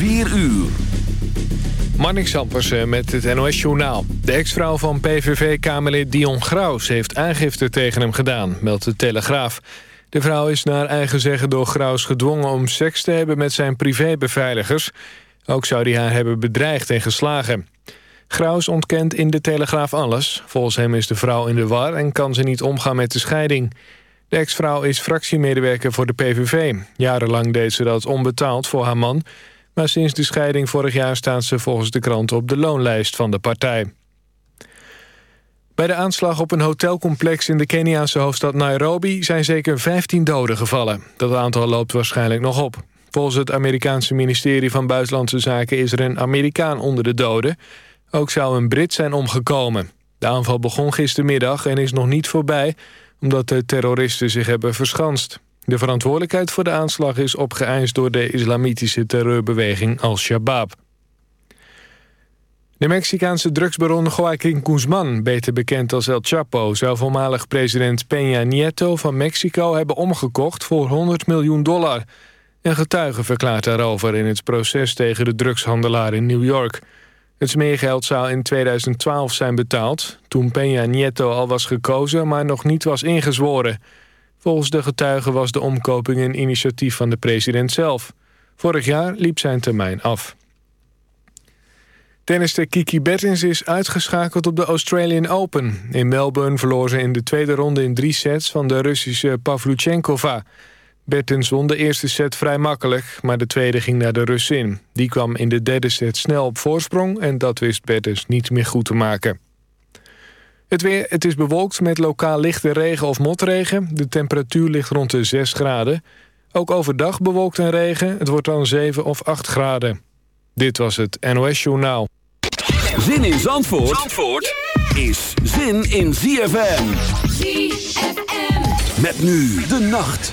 4 uur. Marnik Sampersen met het NOS-journaal. De ex-vrouw van PVV-kamerlid Dion Graus heeft aangifte tegen hem gedaan, meldt de Telegraaf. De vrouw is naar eigen zeggen door Graus gedwongen om seks te hebben met zijn privébeveiligers. Ook zou hij haar hebben bedreigd en geslagen. Graus ontkent in de Telegraaf alles. Volgens hem is de vrouw in de war en kan ze niet omgaan met de scheiding. De ex-vrouw is fractiemedewerker voor de PVV. Jarenlang deed ze dat onbetaald voor haar man... maar sinds de scheiding vorig jaar staat ze volgens de krant op de loonlijst van de partij. Bij de aanslag op een hotelcomplex in de Keniaanse hoofdstad Nairobi... zijn zeker 15 doden gevallen. Dat aantal loopt waarschijnlijk nog op. Volgens het Amerikaanse ministerie van Buitenlandse Zaken... is er een Amerikaan onder de doden. Ook zou een Brit zijn omgekomen. De aanval begon gistermiddag en is nog niet voorbij omdat de terroristen zich hebben verschanst. De verantwoordelijkheid voor de aanslag is opgeëist door de islamitische terreurbeweging Al-Shabaab. De Mexicaanse drugsbaron Joaquín Guzman, beter bekend als El Chapo... zou voormalig president Peña Nieto van Mexico hebben omgekocht voor 100 miljoen dollar. Een getuige verklaart daarover in het proces tegen de drugshandelaar in New York... Het smeergeld zou in 2012 zijn betaald... toen Peña Nieto al was gekozen, maar nog niet was ingezworen. Volgens de getuigen was de omkoping een initiatief van de president zelf. Vorig jaar liep zijn termijn af. Tennister Kiki Bertens is uitgeschakeld op de Australian Open. In Melbourne verloor ze in de tweede ronde in drie sets... van de Russische Pavluchenkova... Bertens won de eerste set vrij makkelijk, maar de tweede ging naar de Russin. Die kwam in de derde set snel op voorsprong en dat wist Bertens niet meer goed te maken. Het weer, het is bewolkt met lokaal lichte regen of motregen. De temperatuur ligt rond de 6 graden. Ook overdag bewolkt en regen. Het wordt dan 7 of 8 graden. Dit was het NOS Journaal. Zin in Zandvoort, Zandvoort is zin in ZFM. ZFM. Met nu de nacht.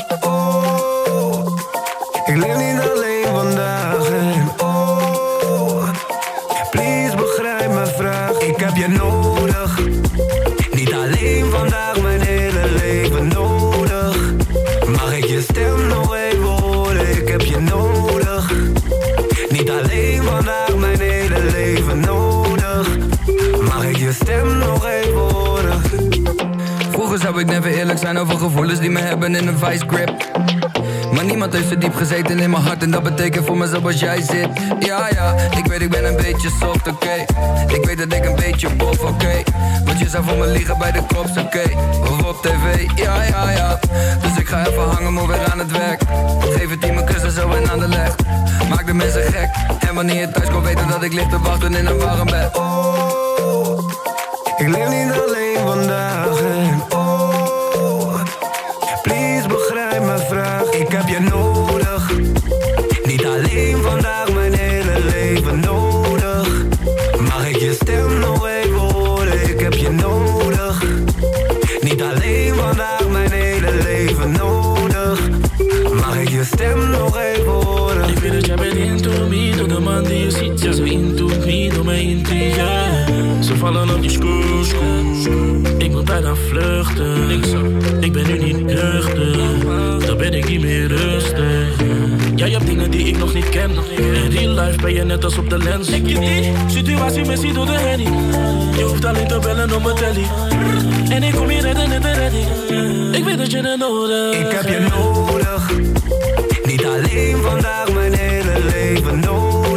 zijn over gevoelens die me hebben in een vice grip. Maar niemand heeft zo diep gezeten in mijn hart En dat betekent voor me zoals jij zit. Ja, ja, ik weet ik ben een beetje soft, oké. Ik weet dat ik een beetje bof, oké. Want je zou voor me liggen bij de kops, oké. Of op tv, ja, ja, ja. Dus ik ga even hangen, maar weer aan het werk. Geef het mijn kussen zo in aan de leg. Maak de mensen gek. En wanneer je thuis komt weten dat ik lig te wachten in een warm bed. Oh, ik leef niet alleen vandaag stem nog even horen. Ik weet dat jij bent into me Door de man die je ziet, ja zo into me Door mijn intrigue. Ze vallen op die screw, Ik moet bijna vluchten. Ik ben nu niet nuchter. Dan ben ik niet meer rustig. Jij hebt dingen die ik nog niet ken. In real life ben je net als op de lens. Ik je die situatie missie door de handy Je hoeft alleen te bellen op mijn telly. En ik kom hier redden in de redding Ik weet dat je het nodig Ik heb je nodig alleen vandaag, mijn hele leven. Nodig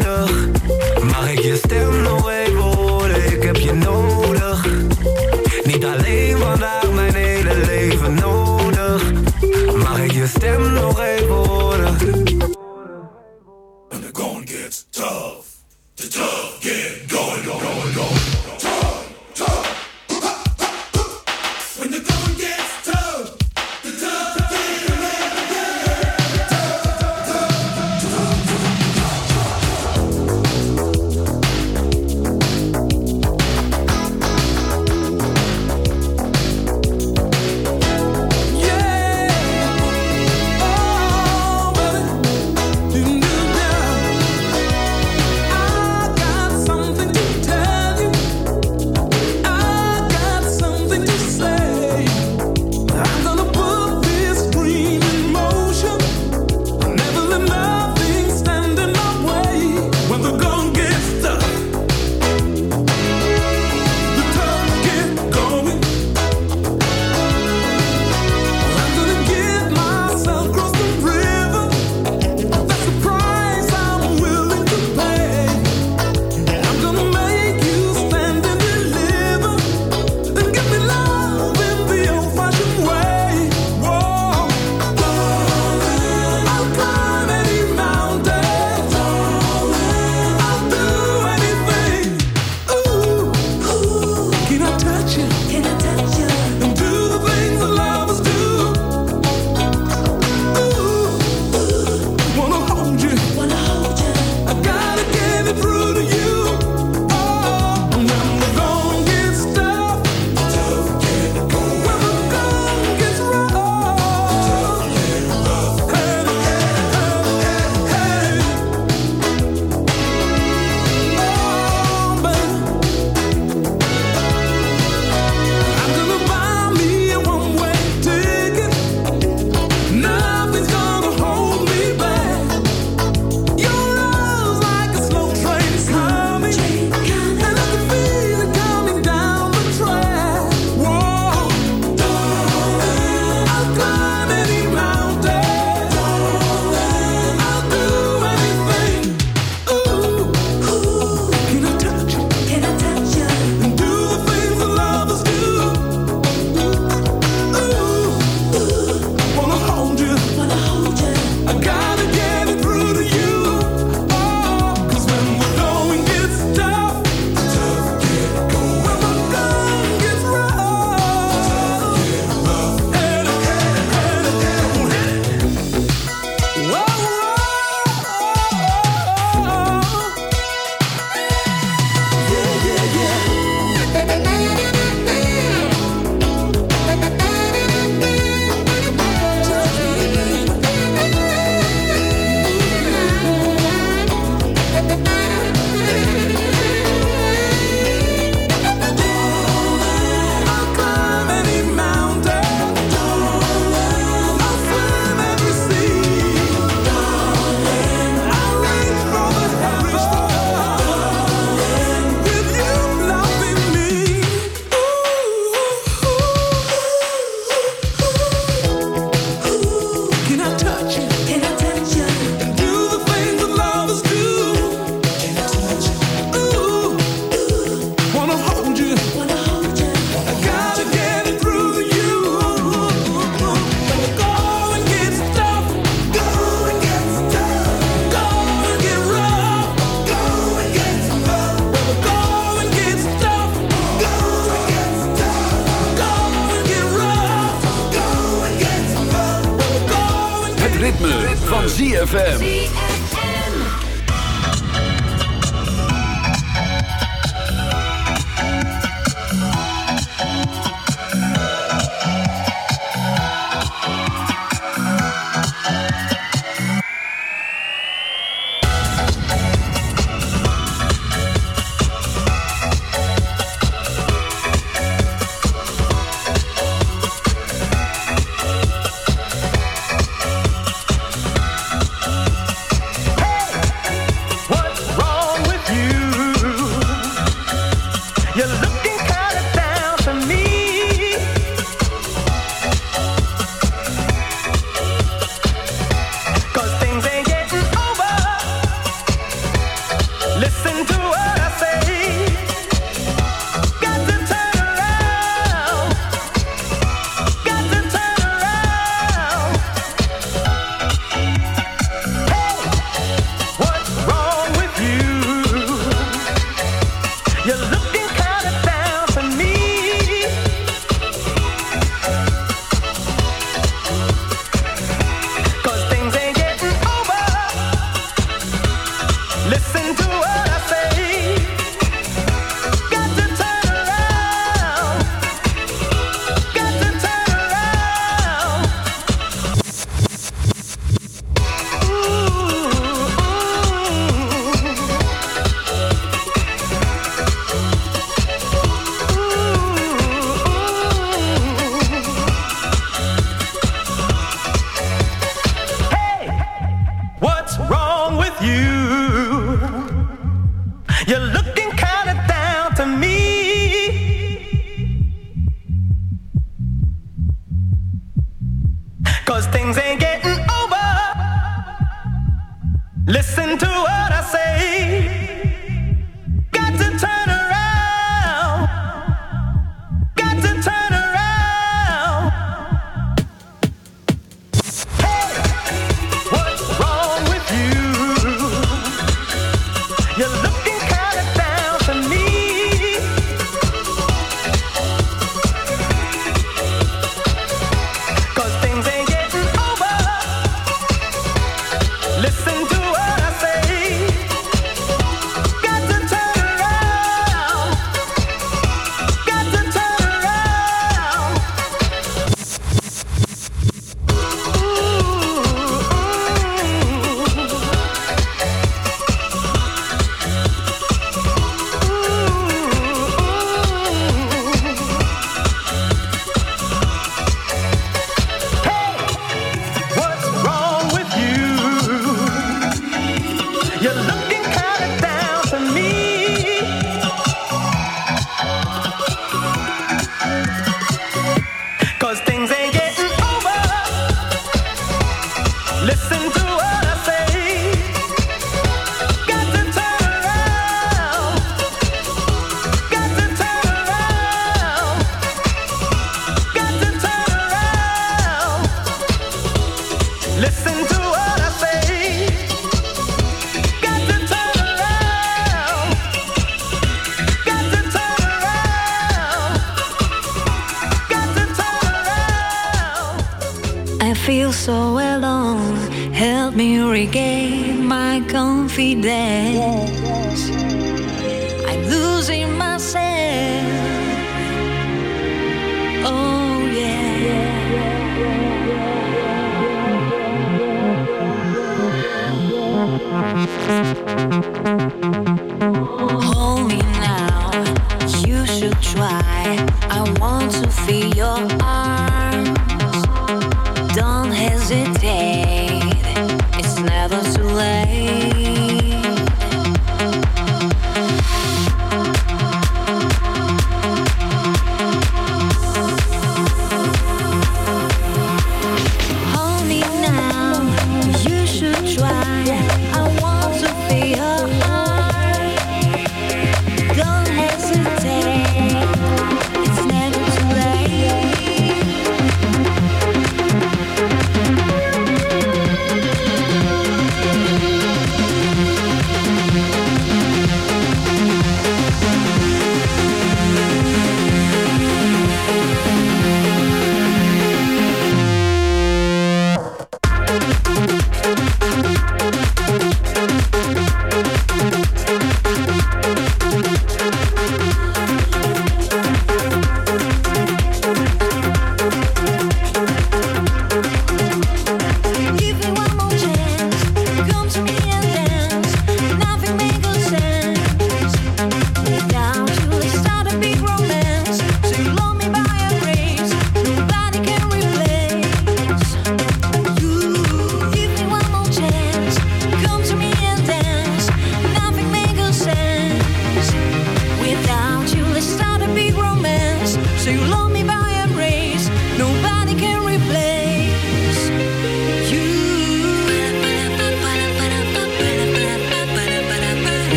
I, I want to feel your arms.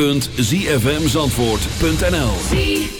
www.zfmzandvoort.nl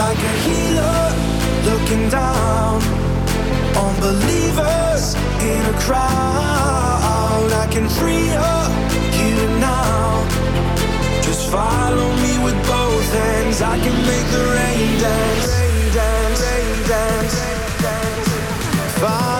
Like a healer looking down on believers in a crowd. I can free up here now. Just follow me with both hands. I can make the rain dance Rain dance, dance, dance. Follow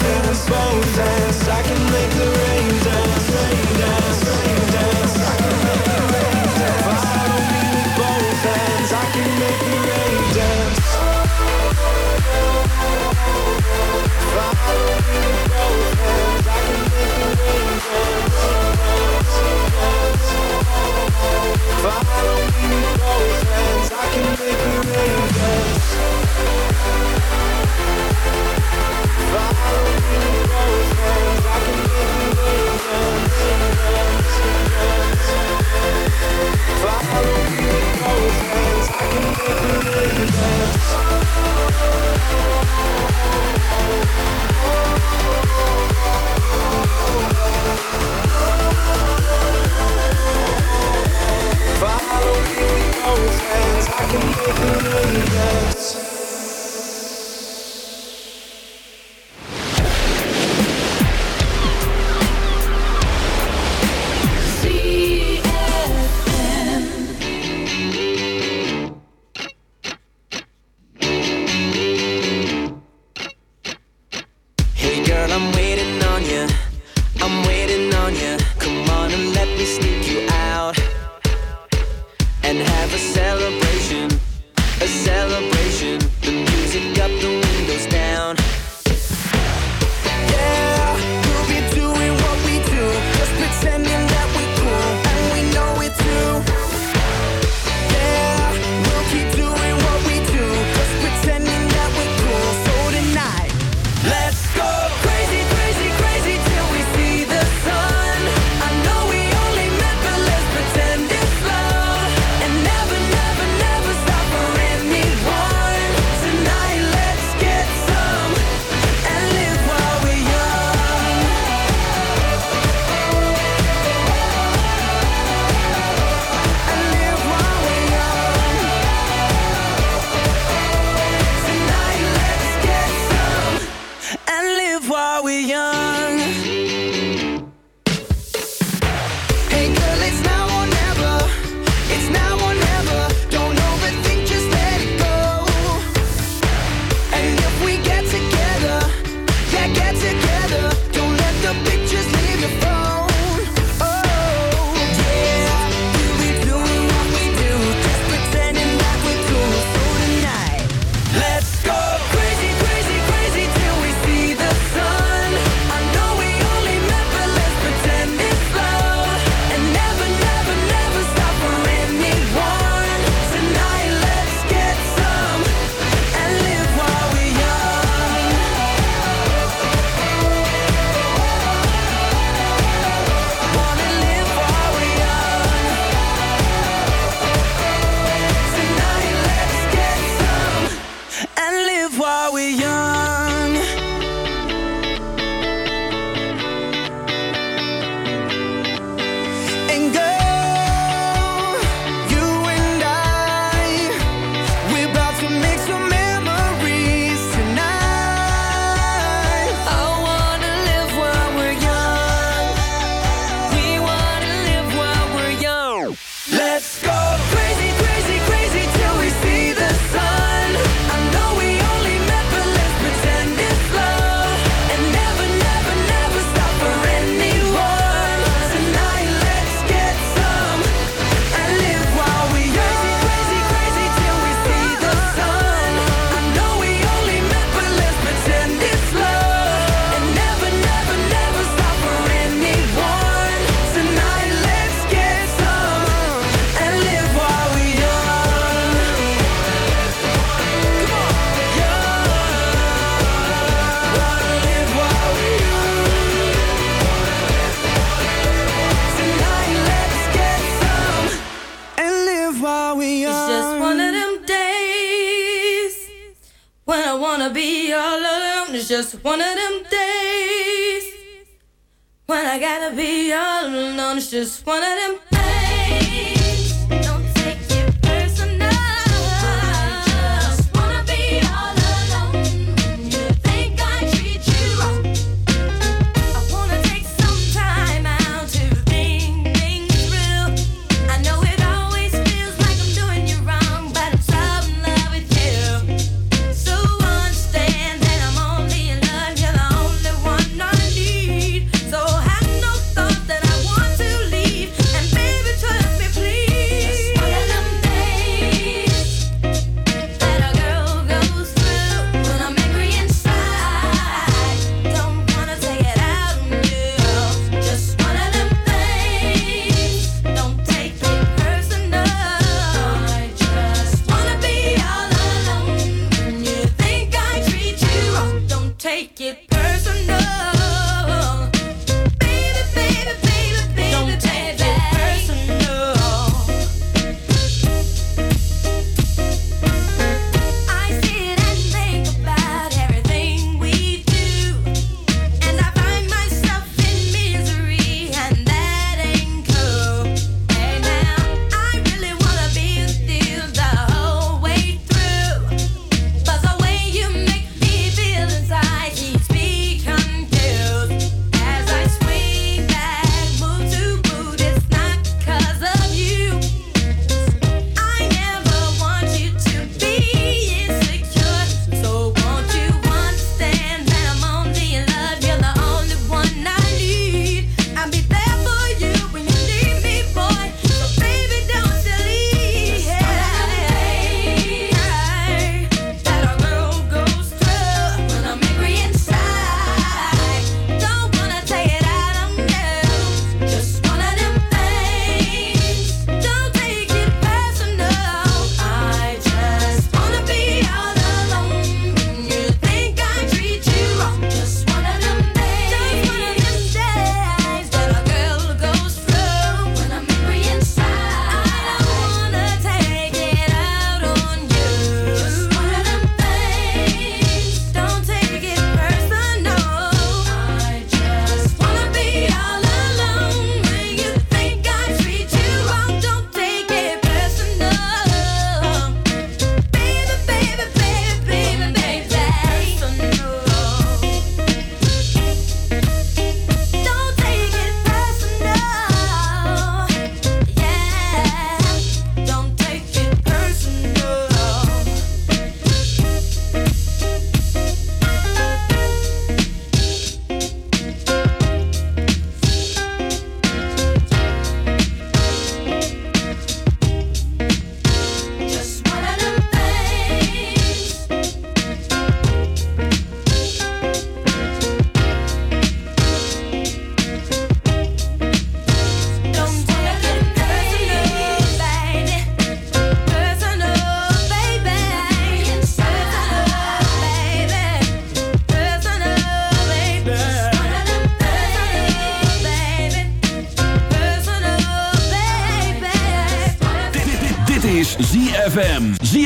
dance, dance. I can make the rain dance, rain dance. Follow me, always hands. I can make a million dance.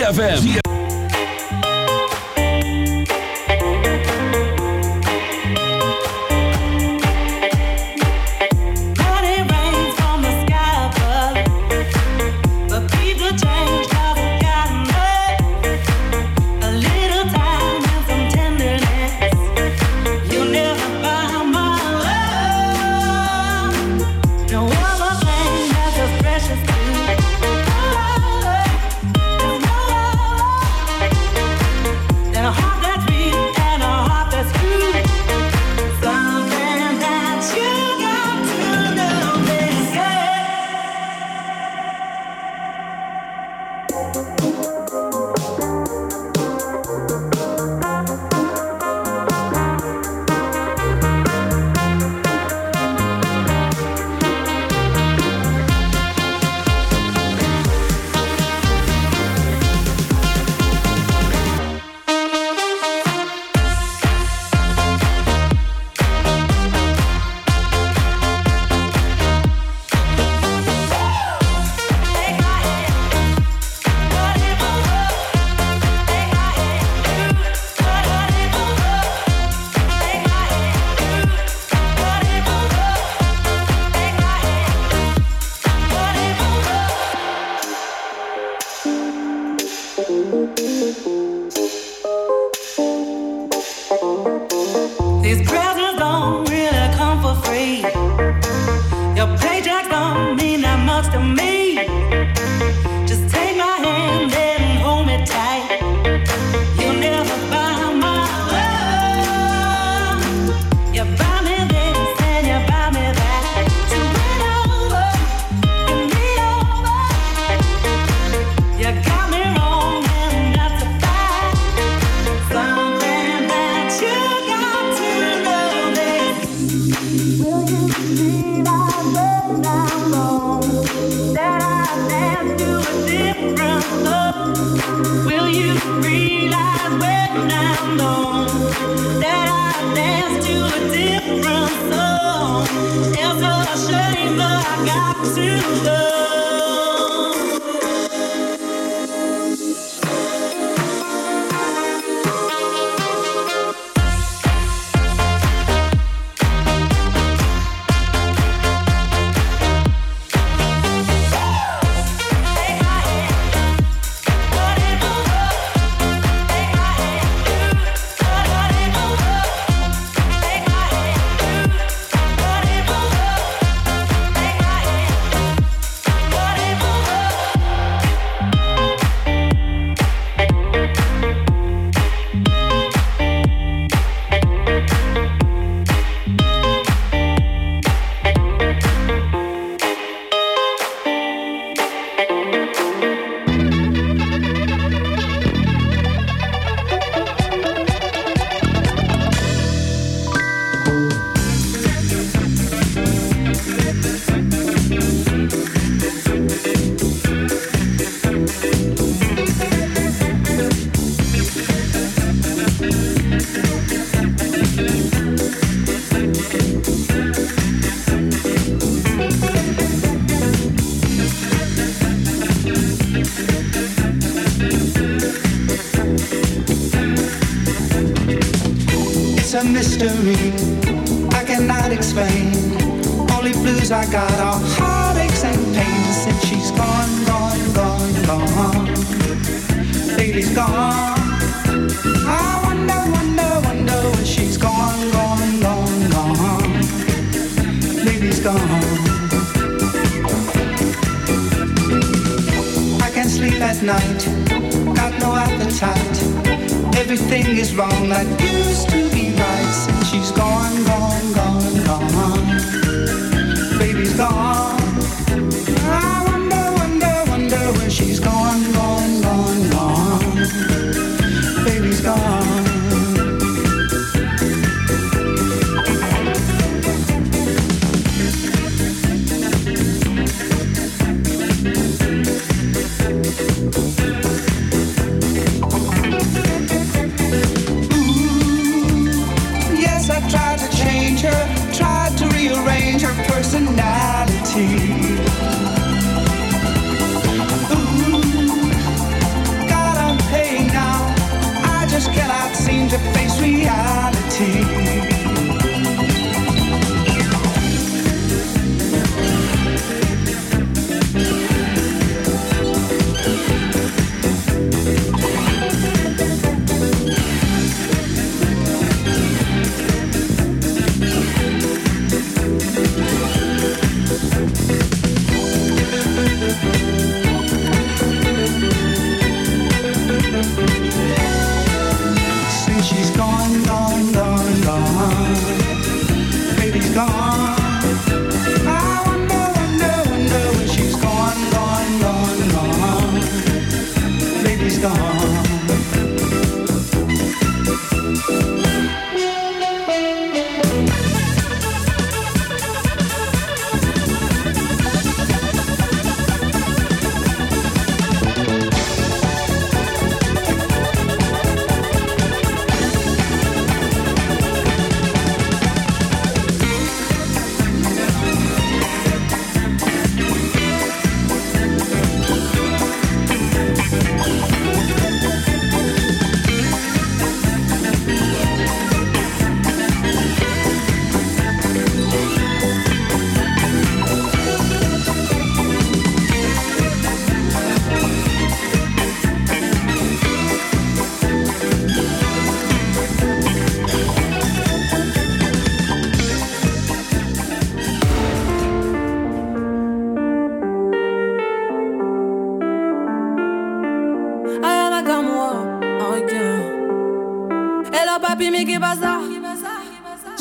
ZFM.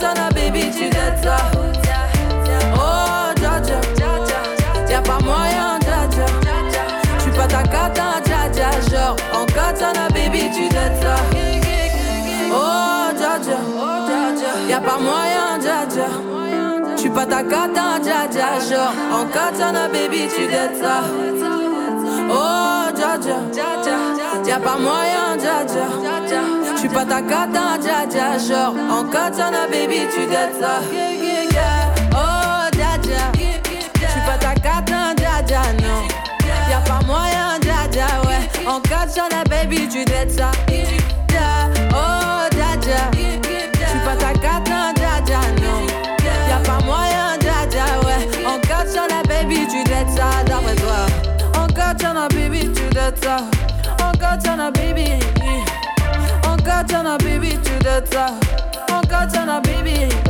Jaja, na baby, tu gâtes ça. Oh, Jaja, y'a pas moyen, Jaja. Tu pas ta cata, Jaja, genre en katana, baby, tu gâtes ça. Oh, y'a pas moyen, Jaja. Pas ta cata, Jaja, genre en katana, baby, tu gâtes ça. Oh, Jaja, y'a pas moyen, Jaja. J'suis pas ta cata, dja dja. Genre, en katana, baby, tu dettes ça. Oh, dja dja. J'suis pas ta dja non. Y'a pas moyen, dja dja, ouais. En katana, baby, tu dettes ça. Oh, dja dja. J'suis pas ta cata, dja dja, non. Y'a pas moyen, dja dja, ouais. En katana, baby, tu dettes ça, d'après toi. En katana, baby, tu dettes ça. En katana, baby. On a baby to the top. on a baby.